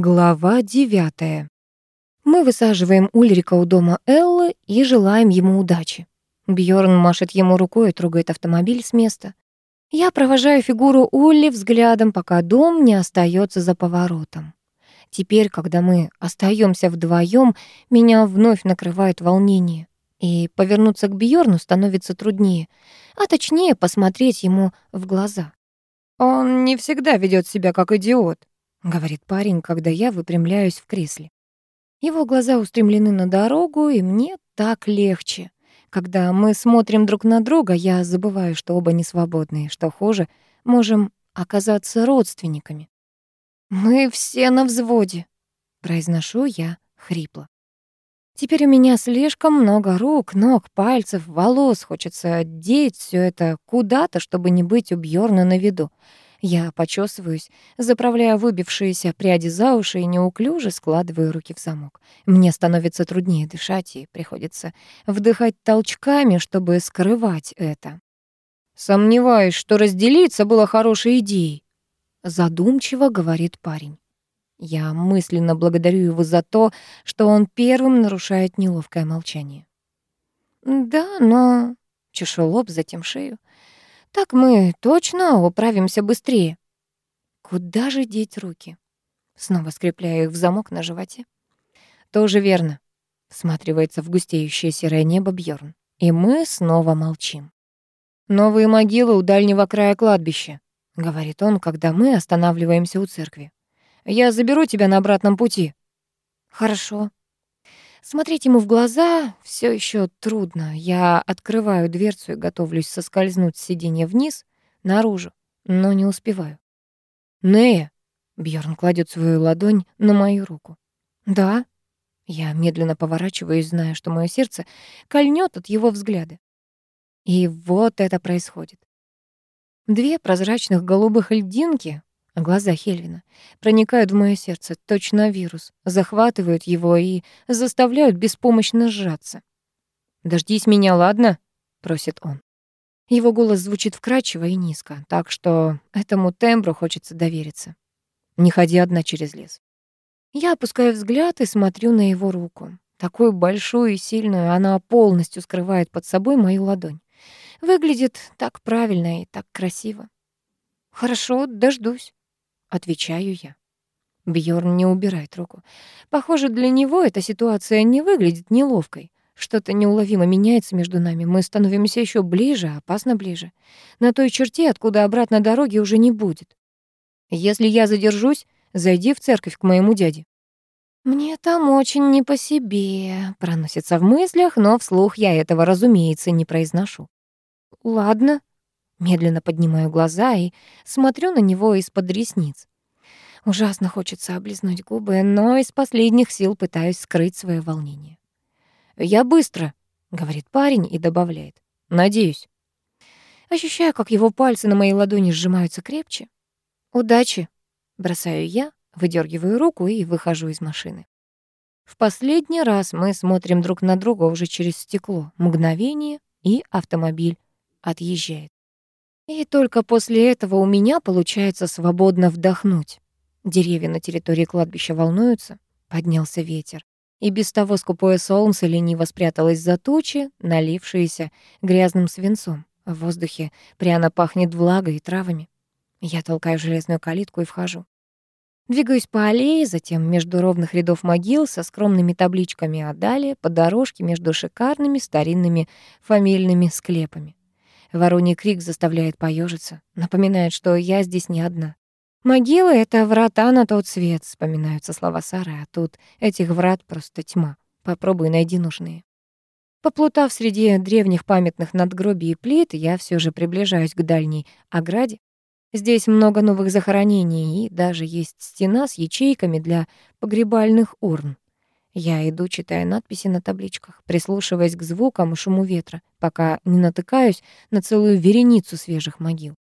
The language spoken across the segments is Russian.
Глава девятая. Мы высаживаем Ульрика у дома Эллы и желаем ему удачи. Бьорн машет ему рукой и трогает автомобиль с места. Я провожаю фигуру Улли взглядом, пока дом не остается за поворотом. Теперь, когда мы остаемся вдвоем, меня вновь накрывает волнение. И повернуться к Бьорну становится труднее, а точнее посмотреть ему в глаза. Он не всегда ведет себя как идиот. — говорит парень, когда я выпрямляюсь в кресле. Его глаза устремлены на дорогу, и мне так легче. Когда мы смотрим друг на друга, я забываю, что оба не свободные, что хуже, можем оказаться родственниками. «Мы все на взводе», — произношу я хрипло. Теперь у меня слишком много рук, ног, пальцев, волос. Хочется деть все это куда-то, чтобы не быть у на виду. Я почесываюсь, заправляя выбившиеся пряди за уши и неуклюже складываю руки в замок. Мне становится труднее дышать, и приходится вдыхать толчками, чтобы скрывать это. «Сомневаюсь, что разделиться было хорошей идеей», — задумчиво говорит парень. Я мысленно благодарю его за то, что он первым нарушает неловкое молчание. «Да, но...» — чешу лоб, затем шею. Так мы точно управимся быстрее. Куда же деть руки? Снова скрепляю их в замок на животе. Тоже верно. Всматривается в густеющее серое небо Бьорн. И мы снова молчим. «Новые могилы у дальнего края кладбища», — говорит он, когда мы останавливаемся у церкви. «Я заберу тебя на обратном пути». «Хорошо», Смотреть ему в глаза все еще трудно. Я открываю дверцу и готовлюсь соскользнуть с сиденья вниз, наружу, но не успеваю. «Нея!» — Бьорн кладет свою ладонь на мою руку. «Да?» Я медленно поворачиваюсь, зная, что мое сердце кольнет от его взгляда. И вот это происходит. Две прозрачных голубых льдинки Глаза Хельвина проникают в моё сердце, точно вирус, захватывают его и заставляют беспомощно сжаться. «Дождись меня, ладно?» — просит он. Его голос звучит вкрадчиво и низко, так что этому тембру хочется довериться. «Не ходи одна через лес». Я опускаю взгляд и смотрю на его руку. Такую большую и сильную, она полностью скрывает под собой мою ладонь. Выглядит так правильно и так красиво. «Хорошо, дождусь». Отвечаю я. Бьорн не убирает руку. Похоже, для него эта ситуация не выглядит неловкой. Что-то неуловимо меняется между нами. Мы становимся еще ближе, опасно ближе. На той черте, откуда обратно дороги уже не будет. Если я задержусь, зайди в церковь к моему дяде. «Мне там очень не по себе», — проносится в мыслях, но вслух я этого, разумеется, не произношу. «Ладно», Медленно поднимаю глаза и смотрю на него из-под ресниц. Ужасно хочется облизнуть губы, но из последних сил пытаюсь скрыть свое волнение. «Я быстро», — говорит парень и добавляет. «Надеюсь». Ощущаю, как его пальцы на моей ладони сжимаются крепче. «Удачи», — бросаю я, выдергиваю руку и выхожу из машины. В последний раз мы смотрим друг на друга уже через стекло. Мгновение, и автомобиль отъезжает. И только после этого у меня получается свободно вдохнуть. Деревья на территории кладбища волнуются, поднялся ветер. И без того скупое солнце лениво спряталось за тучи, налившиеся грязным свинцом. В воздухе пряно пахнет влагой и травами. Я толкаю железную калитку и вхожу. Двигаюсь по аллее, затем между ровных рядов могил со скромными табличками, а далее по дорожке между шикарными старинными фамильными склепами. Вороний крик заставляет поежиться, напоминает, что я здесь не одна. Могилы — это врата на тот свет, вспоминаются слова Сары, а тут этих врат просто тьма. Попробуй найди нужные. Поплутав среди древних памятных надгробий и плит, я все же приближаюсь к дальней ограде. Здесь много новых захоронений, и даже есть стена с ячейками для погребальных урн. Я иду, читая надписи на табличках, прислушиваясь к звукам и шуму ветра, пока не натыкаюсь на целую вереницу свежих могил.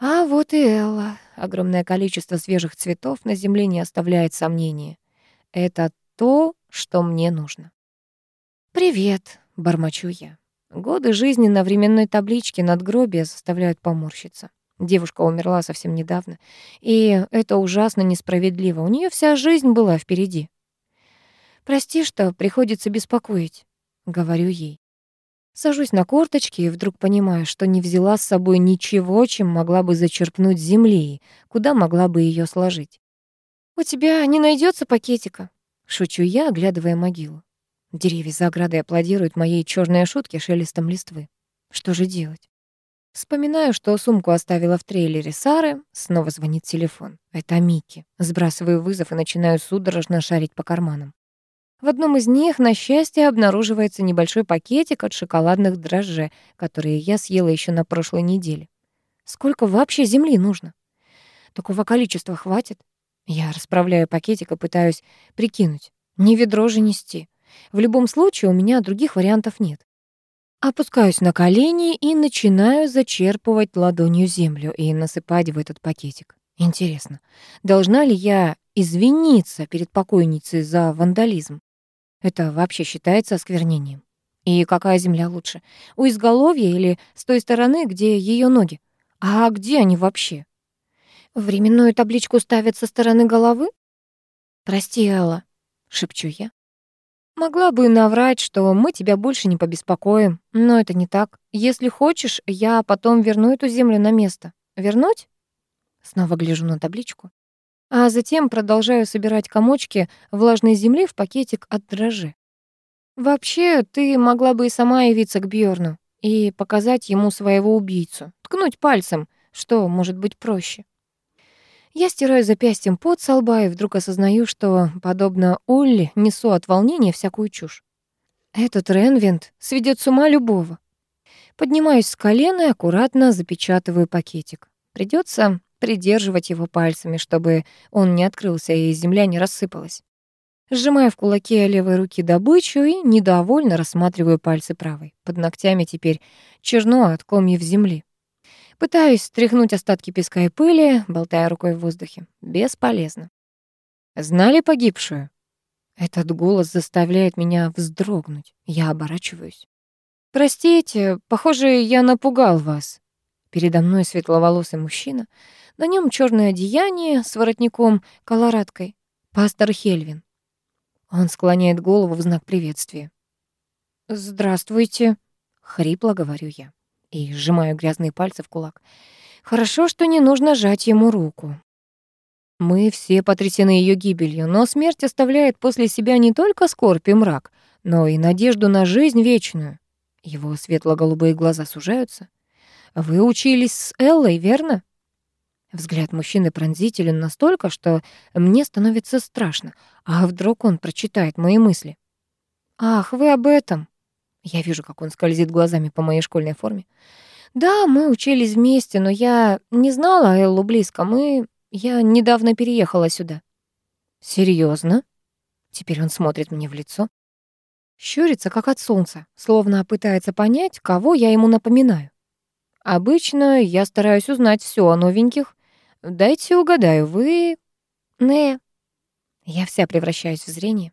А вот и Элла. Огромное количество свежих цветов на земле не оставляет сомнения. Это то, что мне нужно. «Привет», — бормочу я. Годы жизни на временной табличке надгробия заставляют поморщиться. Девушка умерла совсем недавно, и это ужасно несправедливо. У нее вся жизнь была впереди. «Прости, что приходится беспокоить», — говорю ей. Сажусь на корточки и вдруг понимаю, что не взяла с собой ничего, чем могла бы зачерпнуть земли, куда могла бы ее сложить. «У тебя не найдется пакетика?» — шучу я, оглядывая могилу. Деревья за оградой аплодируют моей черной шутке шелестом листвы. Что же делать? Вспоминаю, что сумку оставила в трейлере Сары. Снова звонит телефон. Это Микки. Сбрасываю вызов и начинаю судорожно шарить по карманам. В одном из них, на счастье, обнаруживается небольшой пакетик от шоколадных дрожжей, которые я съела еще на прошлой неделе. Сколько вообще земли нужно? Такого количества хватит? Я расправляю пакетик и пытаюсь прикинуть. Не ведро же нести. В любом случае, у меня других вариантов нет. Опускаюсь на колени и начинаю зачерпывать ладонью землю и насыпать в этот пакетик. Интересно, должна ли я извиниться перед покойницей за вандализм? Это вообще считается осквернением? И какая земля лучше? У изголовья или с той стороны, где ее ноги? А где они вообще? Временную табличку ставят со стороны головы? Прости, Элла, шепчу я. Могла бы наврать, что мы тебя больше не побеспокоим, но это не так. Если хочешь, я потом верну эту землю на место. Вернуть? Снова гляжу на табличку. А затем продолжаю собирать комочки влажной земли в пакетик от дрожжи. Вообще, ты могла бы и сама явиться к Бьорну и показать ему своего убийцу, ткнуть пальцем, что может быть проще. Я стираю запястьем пот со лба и вдруг осознаю, что, подобно Олли, несу от волнения всякую чушь. Этот Ренвинд сведет с ума любого. Поднимаюсь с колена и аккуратно запечатываю пакетик. Придется придерживать его пальцами, чтобы он не открылся и земля не рассыпалась. Сжимаю в кулаке левой руки добычу и недовольно рассматриваю пальцы правой. Под ногтями теперь черно от комьев земли. Пытаюсь стряхнуть остатки песка и пыли, болтая рукой в воздухе. Бесполезно. Знали погибшую? Этот голос заставляет меня вздрогнуть. Я оборачиваюсь. «Простите, похоже, я напугал вас». Передо мной светловолосый мужчина. На нем черное одеяние с воротником, колорадкой. Пастор Хельвин. Он склоняет голову в знак приветствия. «Здравствуйте», — хрипло говорю я и сжимаю грязные пальцы в кулак. Хорошо, что не нужно жать ему руку. Мы все потрясены ее гибелью, но смерть оставляет после себя не только скорбь и мрак, но и надежду на жизнь вечную. Его светло-голубые глаза сужаются. Вы учились с Эллой, верно? Взгляд мужчины пронзителен настолько, что мне становится страшно. А вдруг он прочитает мои мысли? «Ах, вы об этом!» Я вижу, как он скользит глазами по моей школьной форме. Да, мы учились вместе, но я не знала Эллу близко. Мы... Я недавно переехала сюда. Серьезно? Теперь он смотрит мне в лицо. Щурится, как от солнца, словно пытается понять, кого я ему напоминаю. Обычно я стараюсь узнать все о новеньких. Дайте угадаю, вы... Не. Я вся превращаюсь в зрение.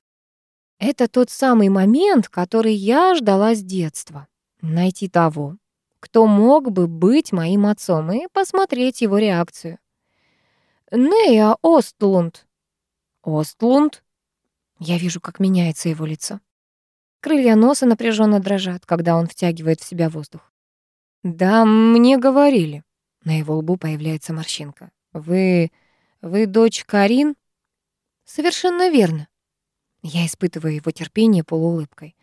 Это тот самый момент, который я ждала с детства. Найти того, кто мог бы быть моим отцом, и посмотреть его реакцию. Нея Остлунд. Остлунд? Я вижу, как меняется его лицо. Крылья носа напряженно дрожат, когда он втягивает в себя воздух. «Да, мне говорили». На его лбу появляется морщинка. «Вы... вы дочь Карин?» «Совершенно верно. Я испытываю его терпение полуулыбкой.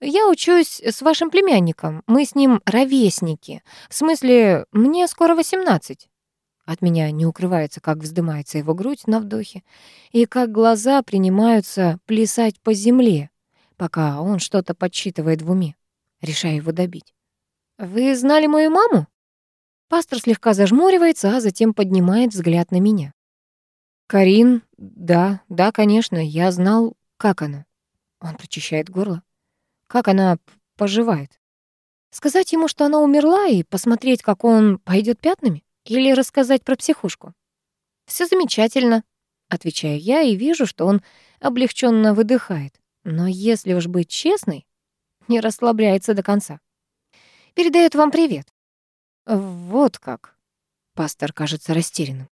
«Я учусь с вашим племянником. Мы с ним ровесники. В смысле, мне скоро восемнадцать». От меня не укрывается, как вздымается его грудь на вдохе, и как глаза принимаются плясать по земле, пока он что-то подсчитывает в уме, решая его добить. «Вы знали мою маму?» Пастор слегка зажмуривается, а затем поднимает взгляд на меня. «Карин, да, да, конечно, я знал как она? Он прочищает горло. Как она поживает? Сказать ему, что она умерла, и посмотреть, как он пойдет пятнами? Или рассказать про психушку? Все замечательно, отвечаю я и вижу, что он облегченно выдыхает. Но если уж быть честной, не расслабляется до конца. Передает вам привет. Вот как. Пастор кажется растерянным.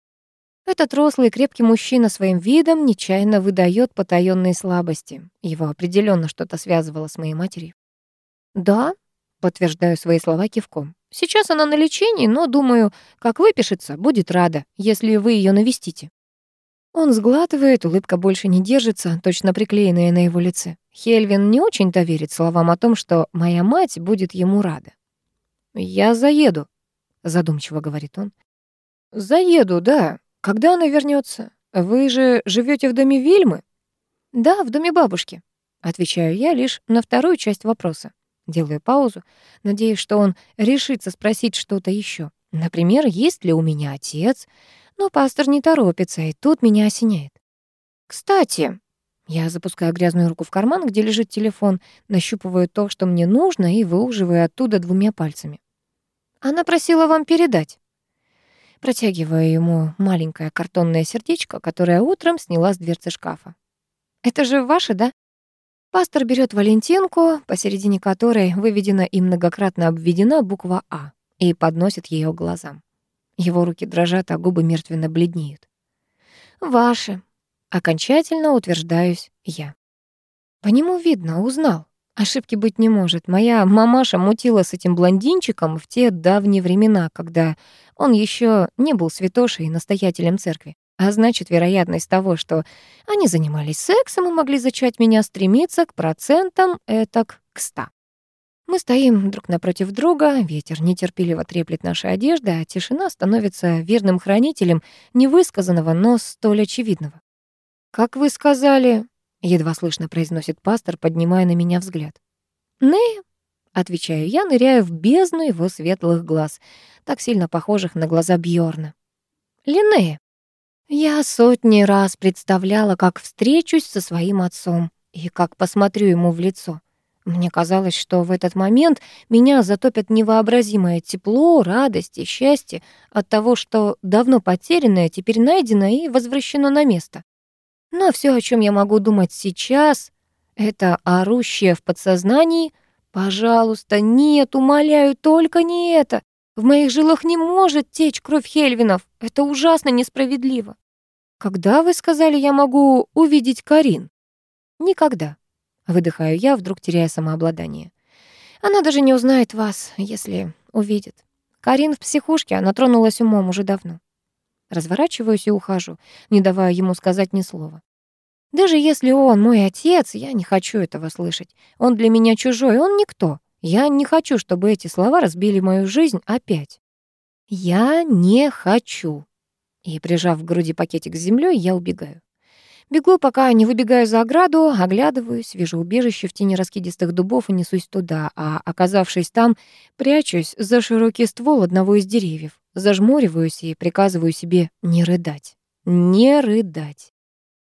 Этот рослый и крепкий мужчина своим видом нечаянно выдает потаённые слабости. Его определенно что-то связывало с моей матерью. «Да», — подтверждаю свои слова кивком. «Сейчас она на лечении, но, думаю, как выпишется, будет рада, если вы ее навестите». Он сглатывает, улыбка больше не держится, точно приклеенная на его лице. Хельвин не очень-то верит словам о том, что моя мать будет ему рада. «Я заеду», — задумчиво говорит он. «Заеду, да. Когда она вернется? Вы же живете в доме Вильмы?» «Да, в доме бабушки», — отвечаю я лишь на вторую часть вопроса. Делаю паузу, надеясь, что он решится спросить что-то еще. Например, есть ли у меня отец? Но пастор не торопится, и тут меня осеняет. «Кстати», я запускаю грязную руку в карман, где лежит телефон, нащупываю то, что мне нужно, и выуживаю оттуда двумя пальцами. Она просила вам передать. Протягиваю ему маленькое картонное сердечко, которое утром сняла с дверцы шкафа. «Это же ваше, да?» Пастор берет Валентинку, посередине которой выведена и многократно обведена буква «А», и подносит ее глазам. Его руки дрожат, а губы мертвенно бледнеют. «Ваше», — окончательно утверждаюсь я. По нему видно, узнал. Ошибки быть не может. Моя мамаша мутила с этим блондинчиком в те давние времена, когда он еще не был святошей и настоятелем церкви. А значит, вероятность того, что они занимались сексом и могли зачать меня, стремиться к процентам этак к ста. Мы стоим друг напротив друга, ветер нетерпеливо треплет наши одежды, а тишина становится верным хранителем невысказанного, но столь очевидного. «Как вы сказали, едва слышно произносит пастор, поднимая на меня взгляд. «Нея», — отвечаю я, ныряю в бездну его светлых глаз, так сильно похожих на глаза Бьорна. «Линнея». Я сотни раз представляла, как встречусь со своим отцом и как посмотрю ему в лицо. Мне казалось, что в этот момент меня затопит невообразимое тепло, радость и счастье от того, что давно потерянное теперь найдено и возвращено на место. Но все, о чем я могу думать сейчас, это орущее в подсознании «Пожалуйста, нет, умоляю, только не это! В моих жилах не может течь кровь Хельвинов! Это ужасно несправедливо!» «Когда, вы сказали, я могу увидеть Карин?» «Никогда», — выдыхаю я, вдруг теряя самообладание. «Она даже не узнает вас, если увидит. Карин в психушке, она тронулась умом уже давно. Разворачиваюсь и ухожу, не давая ему сказать ни слова. Даже если он мой отец, я не хочу этого слышать. Он для меня чужой, он никто. Я не хочу, чтобы эти слова разбили мою жизнь опять. Я не хочу. И, прижав к груди пакетик с землей, я убегаю. Бегу, пока не выбегаю за ограду, оглядываюсь, вижу убежище в тени раскидистых дубов и несусь туда, а, оказавшись там, прячусь за широкий ствол одного из деревьев, зажмуриваюсь и приказываю себе не рыдать. Не рыдать.